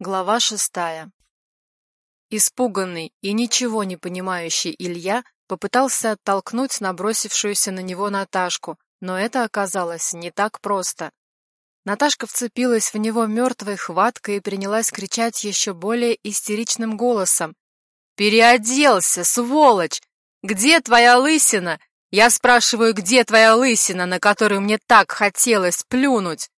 Глава шестая. Испуганный и ничего не понимающий Илья попытался оттолкнуть набросившуюся на него Наташку, но это оказалось не так просто. Наташка вцепилась в него мертвой хваткой и принялась кричать еще более истеричным голосом. «Переоделся, сволочь! Где твоя лысина? Я спрашиваю, где твоя лысина, на которую мне так хотелось плюнуть?»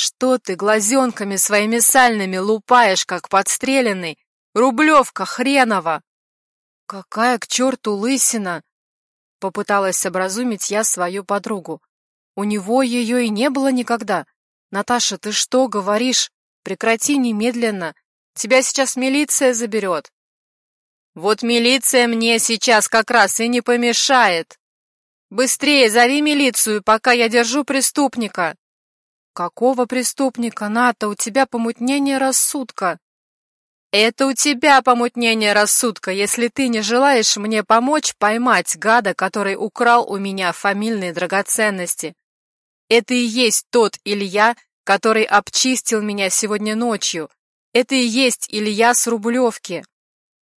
Что ты глазенками своими сальными лупаешь, как подстреленный? Рублевка хренова! Какая к черту лысина? Попыталась образумить я свою подругу. У него ее и не было никогда. Наташа, ты что говоришь? Прекрати немедленно. Тебя сейчас милиция заберет. Вот милиция мне сейчас как раз и не помешает. Быстрее зови милицию, пока я держу преступника. «Какого преступника, Ната? У тебя помутнение рассудка!» «Это у тебя помутнение рассудка, если ты не желаешь мне помочь поймать гада, который украл у меня фамильные драгоценности. Это и есть тот Илья, который обчистил меня сегодня ночью. Это и есть Илья с Рублевки.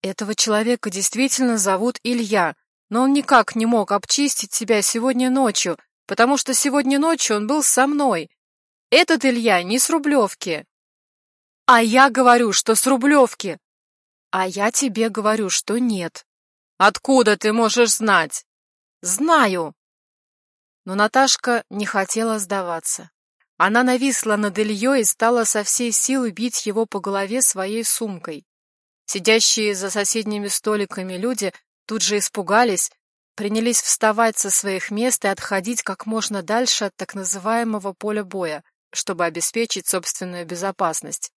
Этого человека действительно зовут Илья, но он никак не мог обчистить себя сегодня ночью, потому что сегодня ночью он был со мной. Этот Илья не с Рублевки. А я говорю, что с Рублевки. А я тебе говорю, что нет. Откуда ты можешь знать? Знаю. Но Наташка не хотела сдаваться. Она нависла над Ильей и стала со всей силы бить его по голове своей сумкой. Сидящие за соседними столиками люди тут же испугались, принялись вставать со своих мест и отходить как можно дальше от так называемого поля боя чтобы обеспечить собственную безопасность.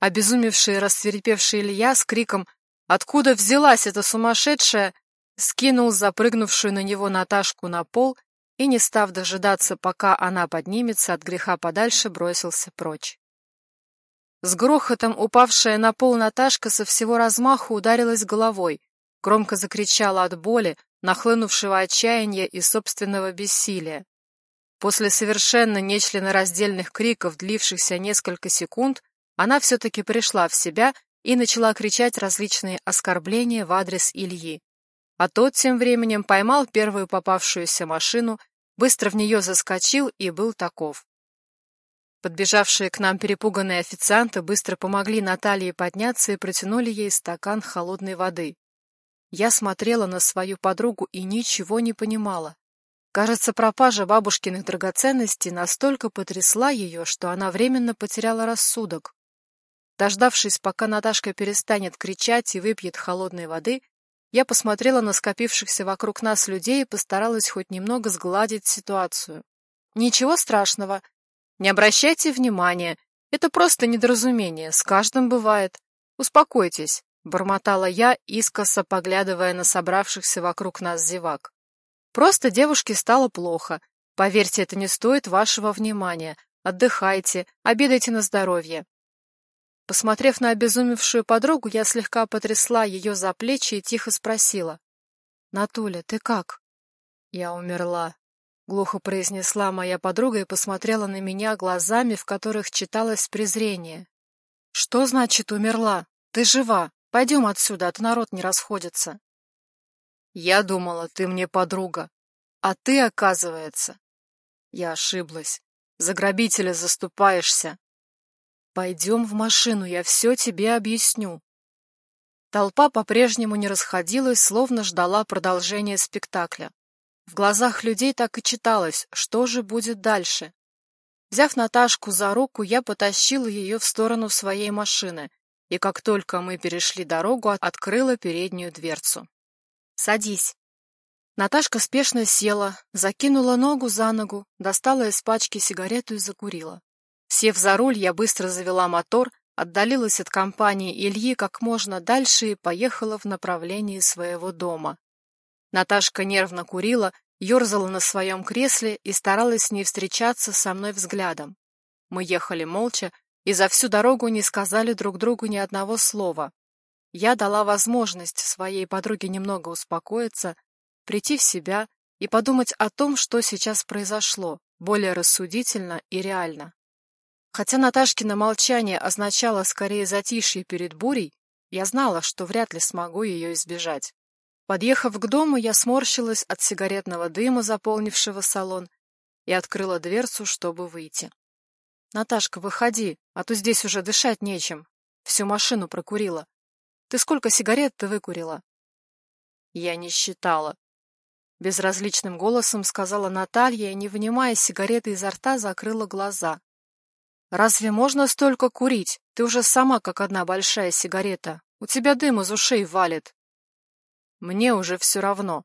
Обезумевший и расцвирепевший Илья с криком «Откуда взялась эта сумасшедшая?» скинул запрыгнувшую на него Наташку на пол и, не став дожидаться, пока она поднимется, от греха подальше бросился прочь. С грохотом упавшая на пол Наташка со всего размаху ударилась головой, громко закричала от боли, нахлынувшего отчаяния и собственного бессилия. После совершенно нечленораздельных криков, длившихся несколько секунд, она все-таки пришла в себя и начала кричать различные оскорбления в адрес Ильи. А тот тем временем поймал первую попавшуюся машину, быстро в нее заскочил и был таков. Подбежавшие к нам перепуганные официанты быстро помогли Наталье подняться и протянули ей стакан холодной воды. Я смотрела на свою подругу и ничего не понимала. Кажется, пропажа бабушкиных драгоценностей настолько потрясла ее, что она временно потеряла рассудок. Дождавшись, пока Наташка перестанет кричать и выпьет холодной воды, я посмотрела на скопившихся вокруг нас людей и постаралась хоть немного сгладить ситуацию. Ничего страшного. Не обращайте внимания. Это просто недоразумение. С каждым бывает. Успокойтесь, бормотала я, искоса поглядывая на собравшихся вокруг нас зевак. Просто девушке стало плохо. Поверьте, это не стоит вашего внимания. Отдыхайте, обедайте на здоровье. Посмотрев на обезумевшую подругу, я слегка потрясла ее за плечи и тихо спросила. «Натуля, ты как?» «Я умерла», — глухо произнесла моя подруга и посмотрела на меня глазами, в которых читалось презрение. «Что значит умерла? Ты жива. Пойдем отсюда, а народ не расходится». Я думала, ты мне подруга, а ты, оказывается... Я ошиблась. За грабителя заступаешься. Пойдем в машину, я все тебе объясню. Толпа по-прежнему не расходилась, словно ждала продолжения спектакля. В глазах людей так и читалось, что же будет дальше. Взяв Наташку за руку, я потащила ее в сторону своей машины, и как только мы перешли дорогу, открыла переднюю дверцу. «Садись». Наташка спешно села, закинула ногу за ногу, достала из пачки сигарету и закурила. Сев за руль, я быстро завела мотор, отдалилась от компании Ильи как можно дальше и поехала в направлении своего дома. Наташка нервно курила, ерзала на своем кресле и старалась не встречаться со мной взглядом. Мы ехали молча и за всю дорогу не сказали друг другу ни одного слова. Я дала возможность своей подруге немного успокоиться, прийти в себя и подумать о том, что сейчас произошло, более рассудительно и реально. Хотя Наташкино молчание означало скорее затишье перед бурей, я знала, что вряд ли смогу ее избежать. Подъехав к дому, я сморщилась от сигаретного дыма, заполнившего салон, и открыла дверцу, чтобы выйти. «Наташка, выходи, а то здесь уже дышать нечем. Всю машину прокурила. Ты сколько сигарет-то выкурила?» «Я не считала», — безразличным голосом сказала Наталья и, не вынимая сигареты изо рта, закрыла глаза. «Разве можно столько курить? Ты уже сама как одна большая сигарета. У тебя дым из ушей валит». «Мне уже все равно.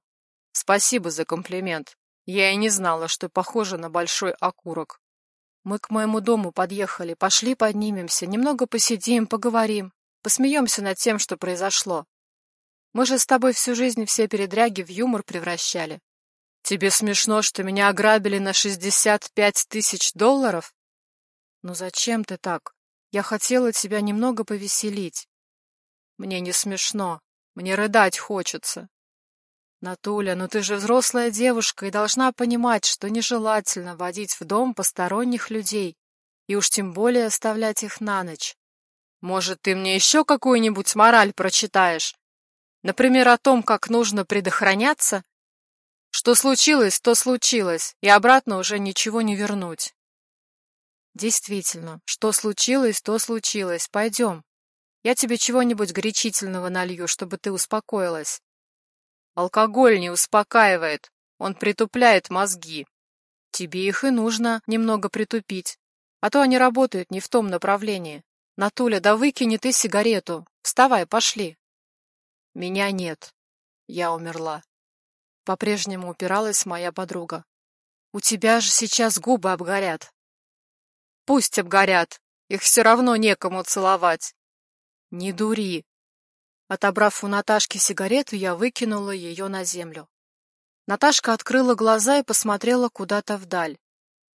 Спасибо за комплимент. Я и не знала, что похоже на большой окурок. Мы к моему дому подъехали, пошли поднимемся, немного посидим, поговорим, посмеемся над тем, что произошло. Мы же с тобой всю жизнь все передряги в юмор превращали. Тебе смешно, что меня ограбили на шестьдесят пять тысяч долларов? «Ну зачем ты так? Я хотела тебя немного повеселить». «Мне не смешно. Мне рыдать хочется». «Натуля, ну ты же взрослая девушка и должна понимать, что нежелательно водить в дом посторонних людей и уж тем более оставлять их на ночь. Может, ты мне еще какую-нибудь мораль прочитаешь? Например, о том, как нужно предохраняться? Что случилось, то случилось, и обратно уже ничего не вернуть. Действительно, что случилось, то случилось. Пойдем. Я тебе чего-нибудь горячительного налью, чтобы ты успокоилась. Алкоголь не успокаивает, он притупляет мозги. Тебе их и нужно немного притупить, а то они работают не в том направлении. Натуля, да выкини ты сигарету. Вставай, пошли. Меня нет. Я умерла. По-прежнему упиралась моя подруга. У тебя же сейчас губы обгорят. Пусть обгорят, их все равно некому целовать. Не дури. Отобрав у Наташки сигарету, я выкинула ее на землю. Наташка открыла глаза и посмотрела куда-то вдаль.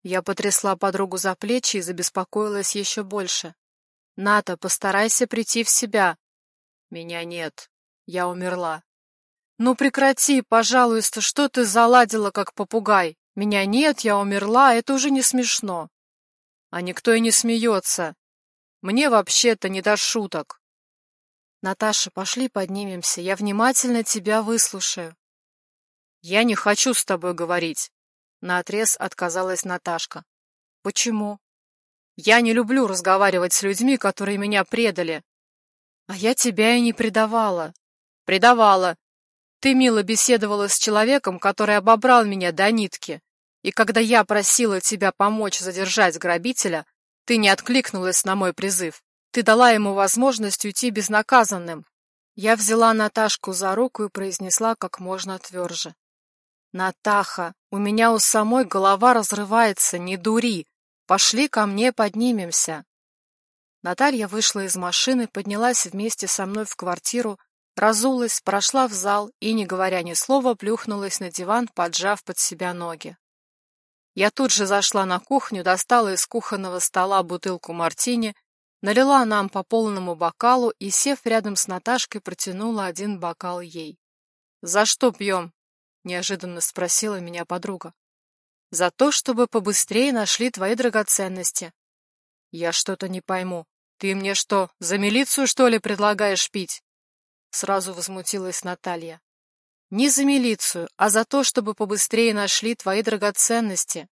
Я потрясла подругу за плечи и забеспокоилась еще больше. «Ната, постарайся прийти в себя». «Меня нет. Я умерла». «Ну прекрати, пожалуйста, что ты заладила, как попугай? Меня нет, я умерла, это уже не смешно». А никто и не смеется. Мне вообще-то не до шуток. Наташа, пошли поднимемся, я внимательно тебя выслушаю. Я не хочу с тобой говорить. Наотрез отказалась Наташка. Почему? Я не люблю разговаривать с людьми, которые меня предали. А я тебя и не предавала. Предавала. Ты мило беседовала с человеком, который обобрал меня до нитки. И когда я просила тебя помочь задержать грабителя, ты не откликнулась на мой призыв. Ты дала ему возможность уйти безнаказанным. Я взяла Наташку за руку и произнесла как можно тверже. «Натаха, у меня у самой голова разрывается, не дури. Пошли ко мне поднимемся». Наталья вышла из машины, поднялась вместе со мной в квартиру, разулась, прошла в зал и, не говоря ни слова, плюхнулась на диван, поджав под себя ноги. Я тут же зашла на кухню, достала из кухонного стола бутылку мартини, налила нам по полному бокалу и, сев рядом с Наташкой, протянула один бокал ей. «За что пьем?» — неожиданно спросила меня подруга. «За то, чтобы побыстрее нашли твои драгоценности». «Я что-то не пойму. Ты мне что, за милицию, что ли, предлагаешь пить?» Сразу возмутилась Наталья. Не за милицию, а за то, чтобы побыстрее нашли твои драгоценности.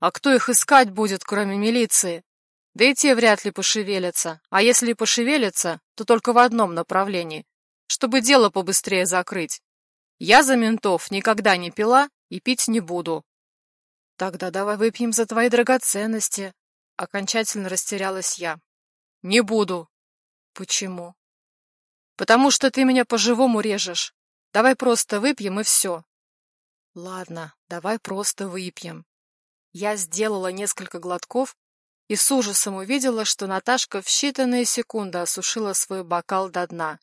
А кто их искать будет, кроме милиции? Да и те вряд ли пошевелятся. А если и пошевелятся, то только в одном направлении, чтобы дело побыстрее закрыть. Я за ментов никогда не пила и пить не буду. Тогда давай выпьем за твои драгоценности. Окончательно растерялась я. Не буду. Почему? Потому что ты меня по-живому режешь. Давай просто выпьем и все. Ладно, давай просто выпьем. Я сделала несколько глотков и с ужасом увидела, что Наташка в считанные секунды осушила свой бокал до дна.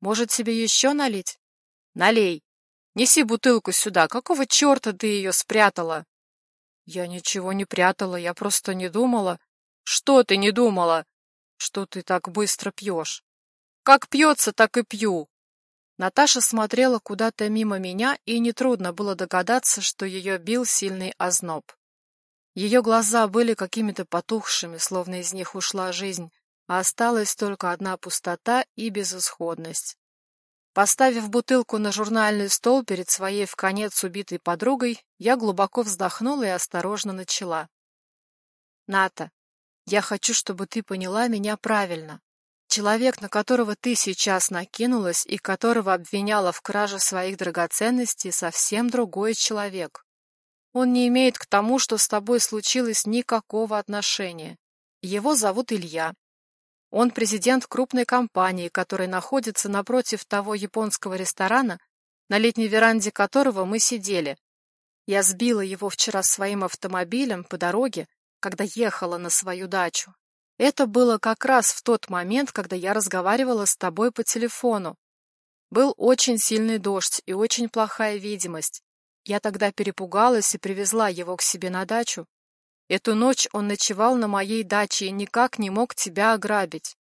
Может, тебе еще налить? Налей. Неси бутылку сюда. Какого черта ты ее спрятала? Я ничего не прятала, я просто не думала. Что ты не думала? Что ты так быстро пьешь? Как пьется, так и пью. Наташа смотрела куда-то мимо меня, и нетрудно было догадаться, что ее бил сильный озноб. Ее глаза были какими-то потухшими, словно из них ушла жизнь, а осталась только одна пустота и безысходность. Поставив бутылку на журнальный стол перед своей в конец убитой подругой, я глубоко вздохнула и осторожно начала. «Ната, я хочу, чтобы ты поняла меня правильно. Человек, на которого ты сейчас накинулась и которого обвиняла в краже своих драгоценностей, совсем другой человек. Он не имеет к тому, что с тобой случилось, никакого отношения. Его зовут Илья. Он президент крупной компании, которая находится напротив того японского ресторана, на летней веранде которого мы сидели. Я сбила его вчера своим автомобилем по дороге, когда ехала на свою дачу. Это было как раз в тот момент, когда я разговаривала с тобой по телефону. Был очень сильный дождь и очень плохая видимость. Я тогда перепугалась и привезла его к себе на дачу. Эту ночь он ночевал на моей даче и никак не мог тебя ограбить.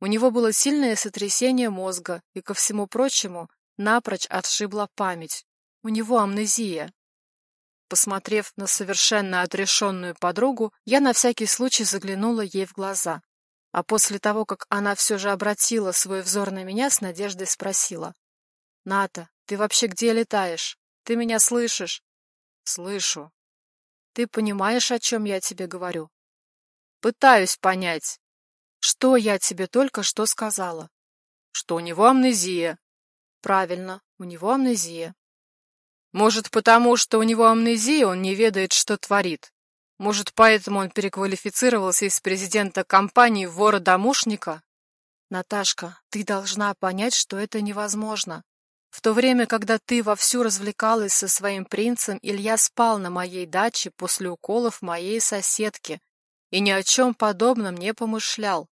У него было сильное сотрясение мозга и, ко всему прочему, напрочь отшибла память. У него амнезия. Посмотрев на совершенно отрешенную подругу, я на всякий случай заглянула ей в глаза. А после того, как она все же обратила свой взор на меня, с надеждой спросила. «Ната, ты вообще где летаешь? Ты меня слышишь?» «Слышу». «Ты понимаешь, о чем я тебе говорю?» «Пытаюсь понять». «Что я тебе только что сказала?» «Что у него амнезия». «Правильно, у него амнезия». Может, потому что у него амнезия, он не ведает, что творит. Может, поэтому он переквалифицировался из президента компании вора-домушника? Наташка, ты должна понять, что это невозможно. В то время, когда ты вовсю развлекалась со своим принцем, Илья спал на моей даче после уколов моей соседки и ни о чем подобном не помышлял.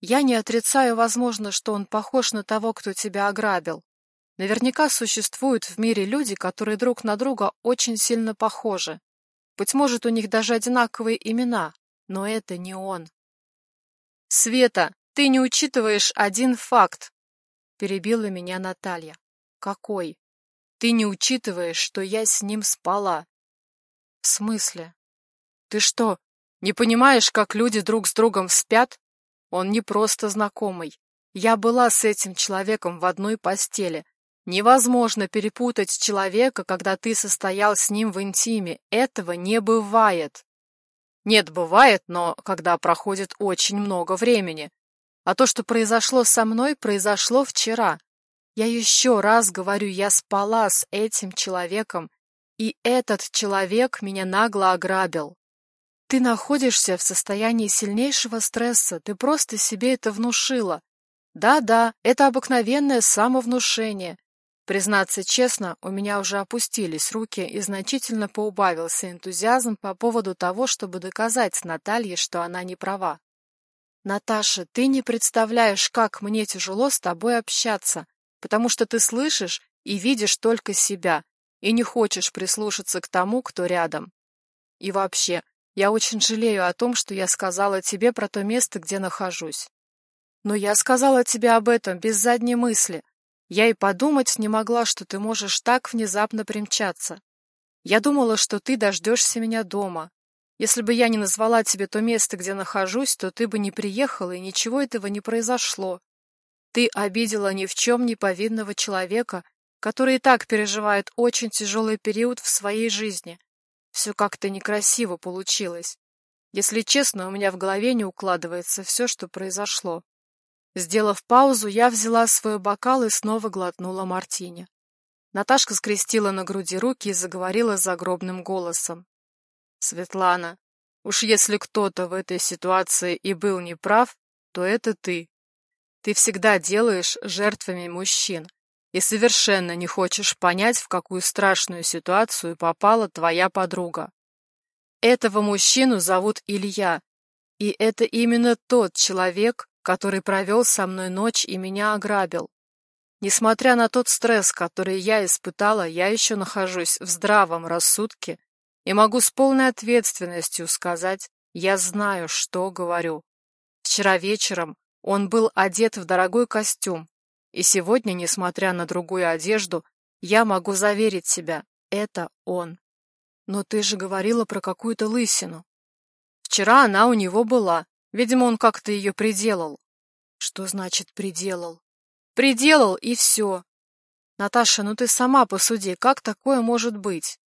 Я не отрицаю, возможно, что он похож на того, кто тебя ограбил. Наверняка существуют в мире люди, которые друг на друга очень сильно похожи. Быть может, у них даже одинаковые имена, но это не он. «Света, ты не учитываешь один факт», — перебила меня Наталья. «Какой? Ты не учитываешь, что я с ним спала». «В смысле? Ты что, не понимаешь, как люди друг с другом спят? Он не просто знакомый. Я была с этим человеком в одной постели, Невозможно перепутать человека, когда ты состоял с ним в интиме. Этого не бывает. Нет, бывает, но когда проходит очень много времени. А то, что произошло со мной, произошло вчера. Я еще раз говорю, я спала с этим человеком, и этот человек меня нагло ограбил. Ты находишься в состоянии сильнейшего стресса, ты просто себе это внушила. Да-да, это обыкновенное самовнушение. Признаться честно, у меня уже опустились руки и значительно поубавился энтузиазм по поводу того, чтобы доказать Наталье, что она не права. «Наташа, ты не представляешь, как мне тяжело с тобой общаться, потому что ты слышишь и видишь только себя, и не хочешь прислушаться к тому, кто рядом. И вообще, я очень жалею о том, что я сказала тебе про то место, где нахожусь. Но я сказала тебе об этом без задней мысли, я и подумать не могла, что ты можешь так внезапно примчаться. Я думала, что ты дождешься меня дома. Если бы я не назвала тебе то место, где нахожусь, то ты бы не приехала, и ничего этого не произошло. Ты обидела ни в чем не повинного человека, который и так переживает очень тяжелый период в своей жизни. Все как-то некрасиво получилось. Если честно, у меня в голове не укладывается все, что произошло. Сделав паузу, я взяла свой бокал и снова глотнула мартини. Наташка скрестила на груди руки и заговорила загробным голосом. «Светлана, уж если кто-то в этой ситуации и был неправ, то это ты. Ты всегда делаешь жертвами мужчин и совершенно не хочешь понять, в какую страшную ситуацию попала твоя подруга. Этого мужчину зовут Илья, и это именно тот человек, который провел со мной ночь и меня ограбил. Несмотря на тот стресс, который я испытала, я еще нахожусь в здравом рассудке и могу с полной ответственностью сказать, я знаю, что говорю. Вчера вечером он был одет в дорогой костюм, и сегодня, несмотря на другую одежду, я могу заверить себя, это он. Но ты же говорила про какую-то лысину. Вчера она у него была. Видимо, он как-то ее приделал. Что значит приделал? Приделал и все. Наташа, ну ты сама посуди, как такое может быть?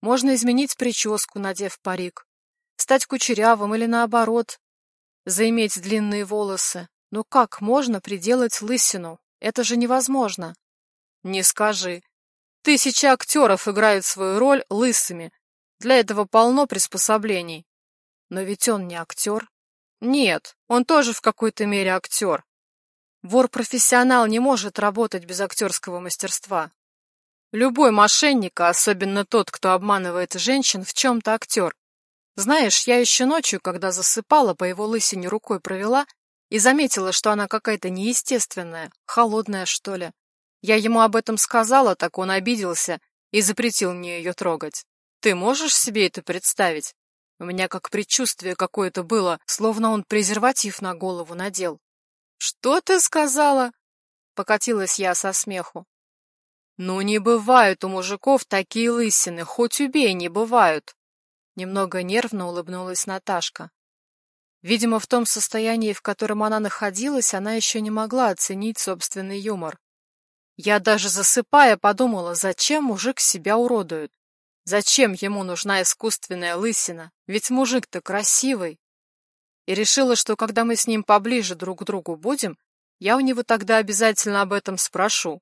Можно изменить прическу, надев парик. Стать кучерявым или наоборот. Заиметь длинные волосы. Но как можно приделать лысину? Это же невозможно. Не скажи. Тысячи актеров играют свою роль лысыми. Для этого полно приспособлений. Но ведь он не актер. Нет, он тоже в какой-то мере актер. Вор-профессионал не может работать без актерского мастерства. Любой мошенник, а особенно тот, кто обманывает женщин, в чем-то актер. Знаешь, я еще ночью, когда засыпала, по его лысине рукой провела и заметила, что она какая-то неестественная, холодная, что ли. Я ему об этом сказала, так он обиделся и запретил мне ее трогать. Ты можешь себе это представить? У меня как предчувствие какое-то было, словно он презерватив на голову надел. «Что ты сказала?» — покатилась я со смеху. «Ну, не бывают у мужиков такие лысины, хоть убей, не бывают!» Немного нервно улыбнулась Наташка. Видимо, в том состоянии, в котором она находилась, она еще не могла оценить собственный юмор. Я даже засыпая подумала, зачем мужик себя уродует. Зачем ему нужна искусственная лысина? Ведь мужик-то красивый. И решила, что когда мы с ним поближе друг к другу будем, я у него тогда обязательно об этом спрошу.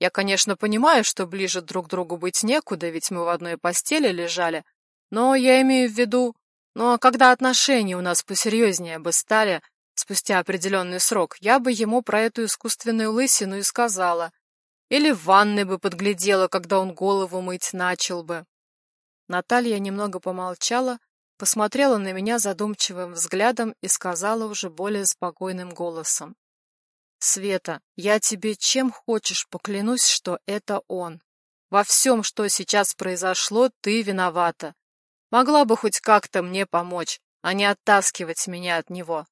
Я, конечно, понимаю, что ближе друг к другу быть некуда, ведь мы в одной постели лежали, но я имею в виду... А когда отношения у нас посерьезнее бы стали, спустя определенный срок, я бы ему про эту искусственную лысину и сказала. Или в ванной бы подглядела, когда он голову мыть начал бы. Наталья немного помолчала, посмотрела на меня задумчивым взглядом и сказала уже более спокойным голосом. «Света, я тебе чем хочешь поклянусь, что это он. Во всем, что сейчас произошло, ты виновата. Могла бы хоть как-то мне помочь, а не оттаскивать меня от него.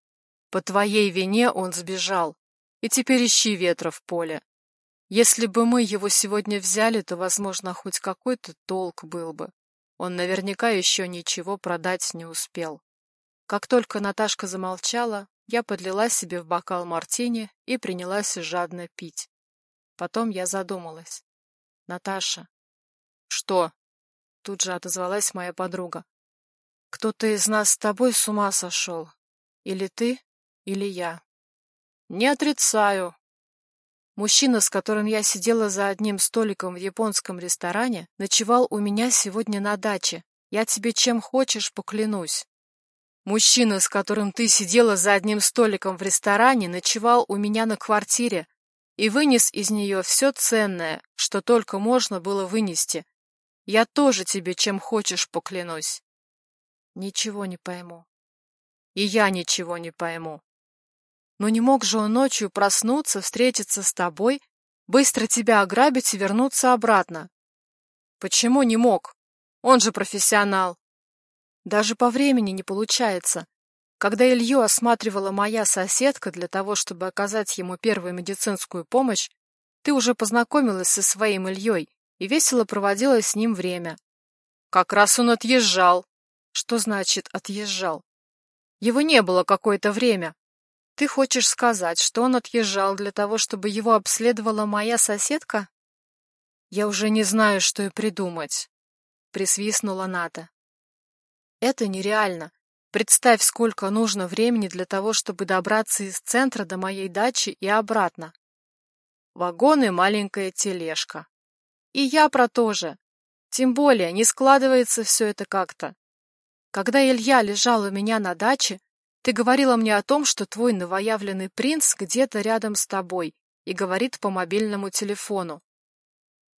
По твоей вине он сбежал, и теперь ищи ветра в поле. Если бы мы его сегодня взяли, то, возможно, хоть какой-то толк был бы. Он наверняка еще ничего продать не успел. Как только Наташка замолчала, я подлила себе в бокал мартини и принялась жадно пить. Потом я задумалась. «Наташа». «Что?» — тут же отозвалась моя подруга. «Кто-то из нас с тобой с ума сошел. Или ты, или я». «Не отрицаю», Мужчина, с которым я сидела за одним столиком в японском ресторане, ночевал у меня сегодня на даче. Я тебе чем хочешь поклянусь. Мужчина, с которым ты сидела за одним столиком в ресторане, ночевал у меня на квартире и вынес из нее все ценное, что только можно было вынести. Я тоже тебе чем хочешь поклянусь. Ничего не пойму. И я ничего не пойму. Но не мог же он ночью проснуться, встретиться с тобой, быстро тебя ограбить и вернуться обратно. Почему не мог? Он же профессионал. Даже по времени не получается. Когда Илью осматривала моя соседка для того, чтобы оказать ему первую медицинскую помощь, ты уже познакомилась со своим Ильей и весело проводила с ним время. Как раз он отъезжал. Что значит «отъезжал»? Его не было какое-то время. Ты хочешь сказать, что он отъезжал для того, чтобы его обследовала моя соседка? Я уже не знаю, что и придумать, присвистнула Ната. Это нереально. Представь, сколько нужно времени для того, чтобы добраться из центра до моей дачи и обратно. Вагон и маленькая тележка. И я про то же. Тем более, не складывается все это как-то. Когда Илья лежал у меня на даче, ты говорила мне о том, что твой новоявленный принц где-то рядом с тобой и говорит по мобильному телефону.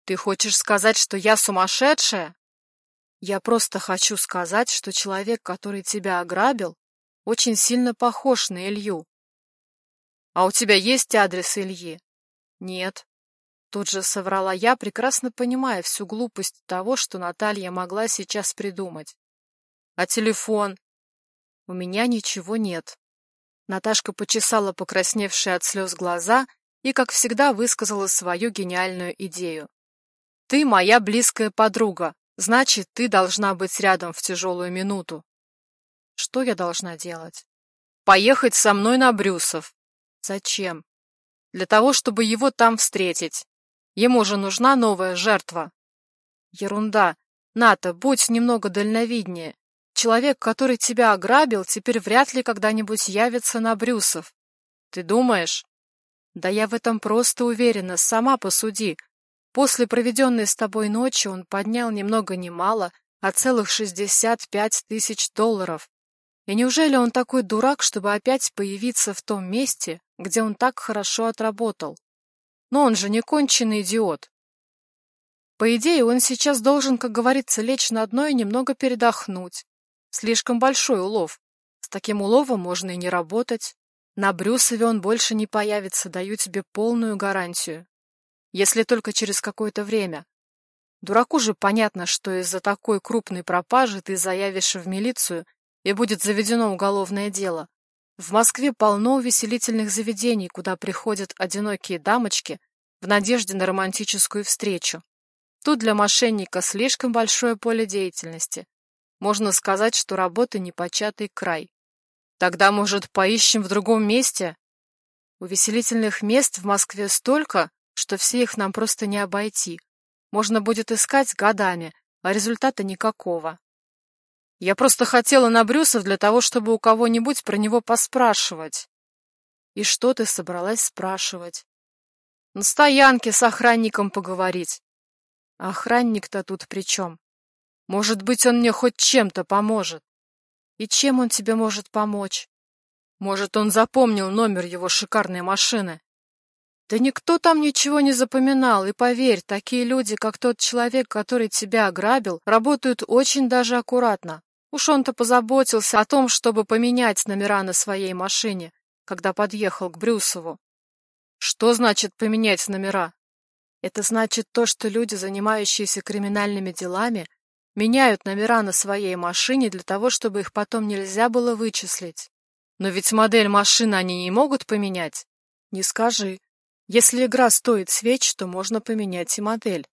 Ты хочешь сказать, что я сумасшедшая? Я просто хочу сказать, что человек, который тебя ограбил, очень сильно похож на Илью. А у тебя есть адрес Ильи? Нет. Тут же соврала я, прекрасно понимая всю глупость того, что Наталья могла сейчас придумать. А телефон? У меня ничего нет. Наташка почесала покрасневшие от слез глаза и, как всегда, высказала свою гениальную идею. Ты моя близкая подруга, Значит, ты должна быть рядом в тяжелую минуту. Что я должна делать? Поехать со мной на Брюсов. Зачем? Для того, чтобы его там встретить. Ему же нужна новая жертва. Ерунда. Ната, будь немного дальновиднее. Человек, который тебя ограбил, теперь вряд ли когда-нибудь явится на Брюсов. Ты думаешь? Да я в этом просто уверена, сама посуди. После проведенной с тобой ночи он поднял ни много ни мало, а целых шестьдесят пять тысяч долларов. И неужели он такой дурак, чтобы опять появиться в том месте, где он так хорошо отработал? Но он же не конченый идиот. По идее, он сейчас должен, как говорится, лечь на дно и немного передохнуть. Слишком большой улов. С таким уловом можно и не работать. На Брюсове он больше не появится, даю тебе полную гарантию. Если только через какое-то время. Дураку же понятно, что из-за такой крупной пропажи ты заявишь в милицию, и будет заведено уголовное дело. В Москве полно увеселительных заведений, куда приходят одинокие дамочки в надежде на романтическую встречу. Тут для мошенника слишком большое поле деятельности. Можно сказать, что работа непочатый край. Тогда, может, поищем в другом месте? Увеселительных мест в Москве столько, что все их нам просто не обойти. Можно будет искать годами, а результата никакого. Я просто хотела на Брюсов для того, чтобы у кого-нибудь про него поспрашивать. И что ты собралась спрашивать? На стоянке с охранником поговорить. Охранник-то тут при чем? Может быть, он мне хоть чем-то поможет. И чем он тебе может помочь? Может, он запомнил номер его шикарной машины? Да никто там ничего не запоминал, и поверь, такие люди, как тот человек, который тебя ограбил, работают очень даже аккуратно. Уж он-то позаботился о том, чтобы поменять номера на своей машине, когда подъехал к Брюсову. Что значит поменять номера? Это значит то, что люди, занимающиеся криминальными делами, Меняют номера на своей машине для того, чтобы их потом нельзя было вычислить. Но ведь модель машины они не могут поменять. Не скажи. Если игра стоит свеч, то можно поменять и модель.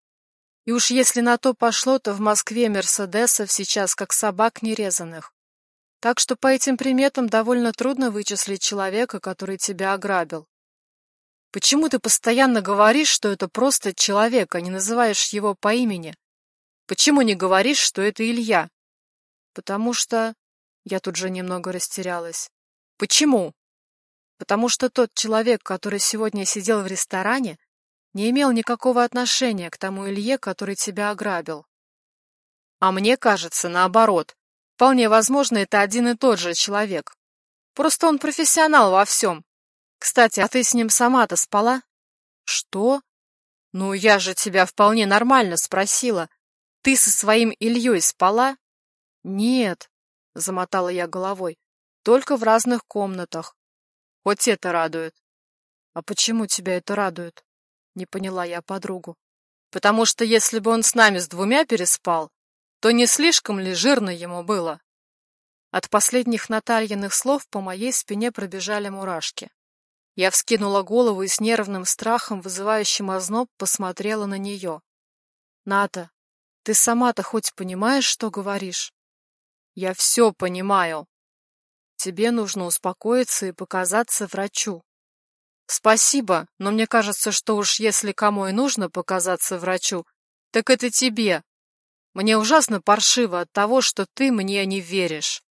И уж если на то пошло, то в Москве Мерседесов сейчас как собак нерезанных. Так что по этим приметам довольно трудно вычислить человека, который тебя ограбил. Почему ты постоянно говоришь, что это просто человек, а не называешь его по имени? Почему не говоришь, что это Илья? Потому что... Я тут же немного растерялась. Почему? Потому что тот человек, который сегодня сидел в ресторане, не имел никакого отношения к тому Илье, который тебя ограбил. А мне кажется, наоборот. Вполне возможно, это один и тот же человек. Просто он профессионал во всем. Кстати, а ты с ним сама-то спала? Что? Ну, я же тебя вполне нормально спросила. Ты со своим Ильей спала? Нет, замотала я головой. Только в разных комнатах. Хоть это радует. А почему тебя это радует? Не поняла я подругу. Потому что если бы он с нами с двумя переспал, то не слишком ли жирно ему было? От последних Натальиных слов по моей спине пробежали мурашки. Я вскинула голову и с нервным страхом, вызывающим озноб, посмотрела на нее. «Ната, ты сама-то хоть понимаешь, что говоришь? Я все понимаю. Тебе нужно успокоиться и показаться врачу. Спасибо, но мне кажется, что уж если кому и нужно показаться врачу, так это тебе. Мне ужасно паршиво от того, что ты мне не веришь.